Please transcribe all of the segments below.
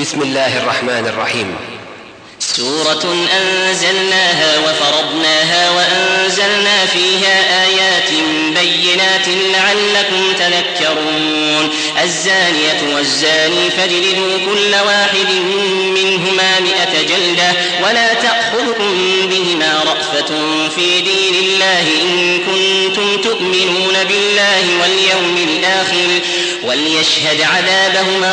بسم الله الرحمن الرحيم. سورة أنزلناها وفرضناها وأنزلنا فيها آيات بينات لعلكم تذكرون. الزانية والزاني فاجلدوا كل واحد منهما مئة جلدة ولا تأخذكم بهما رأفة في دين الله إن كنتم تؤمنون بالله واليوم الآخر وليشهد عذابهما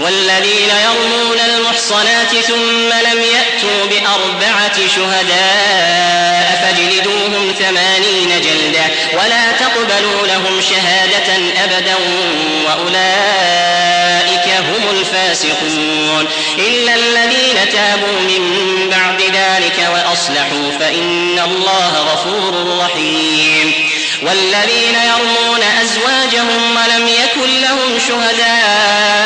والذين يرمون المحصنات ثم لم يأتوا بأربعة شهداء فاجلدوهم ثمانين جلدة ولا تقبلوا لهم شهادة أبدا وأولئك هم الفاسقون إلا الذين تابوا من بعد ذلك وأصلحوا فإن الله غفور رحيم والذين يرمون أزواجهم ولم يكن لهم شهداء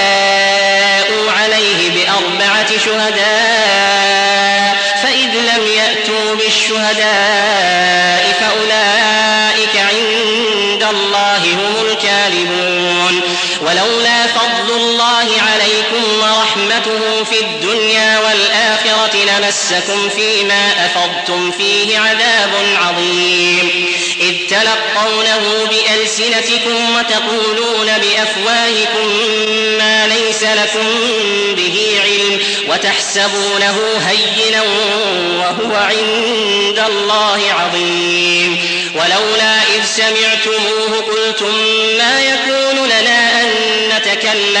شهداء فإذ لم يأتوا بالشهداء فأولئك عند الله هم الكاذبون. ولولا فضل الله عليكم ورحمته في الدنيا والآخرة لمسكم فيما أفضتم فيه عذاب عظيم. إذ تلقونه بألسنتكم وتقولون بأفواهكم ما ليس لكم به علم وتحسبونه هينا وهو عند الله عظيم. ولولا إذ سمعتموه قلتم ما يكون لنا أن نتكلم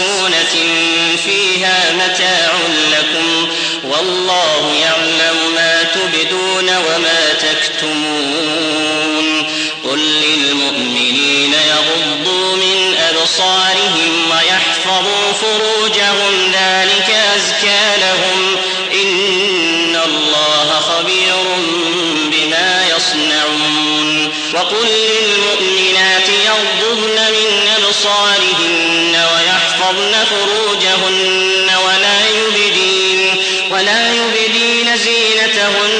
مسكونة فيها متاع لكم والله يعلم ما تبدون وما تكتمون قل للمؤمنين يغضوا من أبصارهم ويحفظوا فروجهم ذلك أزكى لهم إن الله خبير بما يصنعون وقل للمؤمنات يغضضن من أبصارهن ويحفظن فروجهن ولا يبدين ولا يبدين زينتهن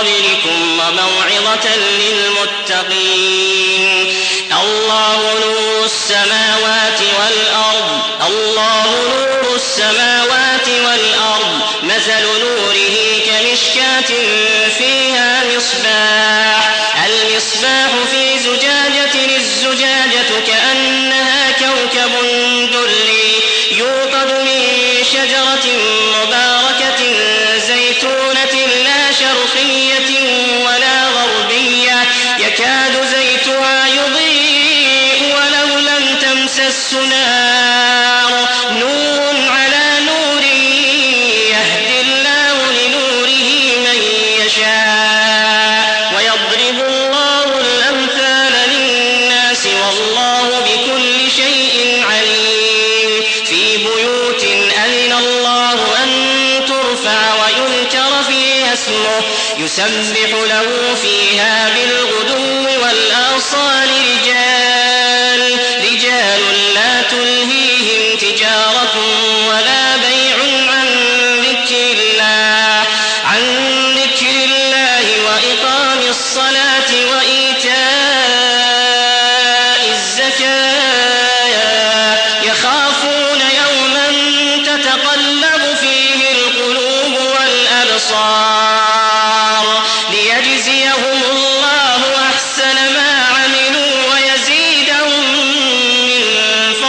قبلكم وموعظة للمتقين. الله نور السماوات والأرض الله نور السماوات والأرض. مثل نوره كمشكاة فيها اسمه يسبح له فيها بالغدو والآصال رجال رجال لا تلهيهم تجارة ولا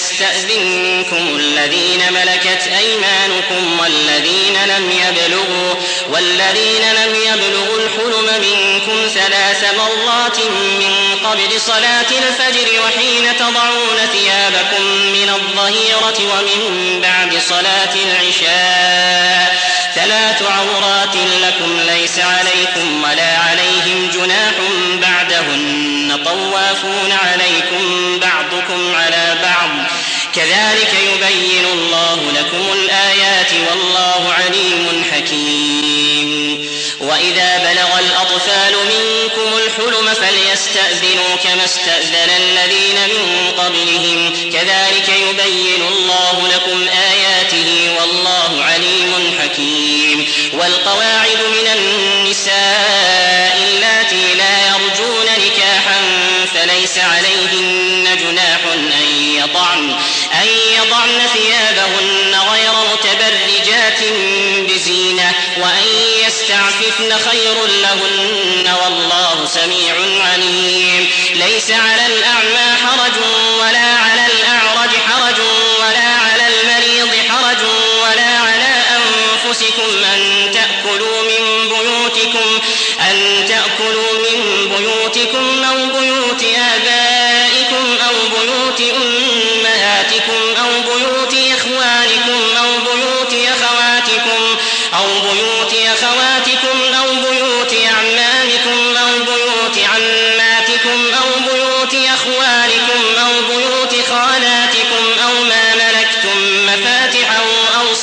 آمنوا ليستأذنكم الذين ملكت أيمانكم والذين لم يبلغوا والذين لم يبلغوا الحلم منكم ثلاث مرات من قبل صلاة الفجر وحين تضعون ثيابكم من الظهيرة ومن بعد صلاة العشاء ثلاث عورات لكم ليس عليكم ولا عليهم جناح بعدهن طوافون عليكم بعضكم على كذلك يبين الله لكم الآيات والله عليم حكيم. وإذا بلغ الأطفال منكم الحلم فليستأذنوا كما استأذن الذين من قبلهم. كذلك يبين الله لكم آياته والله عليم حكيم. والقواعد من النساء اللاتي لا يرجون نكاحا فليس عليهن جناح أن يضعن أن يضعن ثيابهن غير متبرجات بزينة وأن يستعففن خير لهن والله سميع عليم. ليس على الأعمى حرج ولا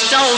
منهم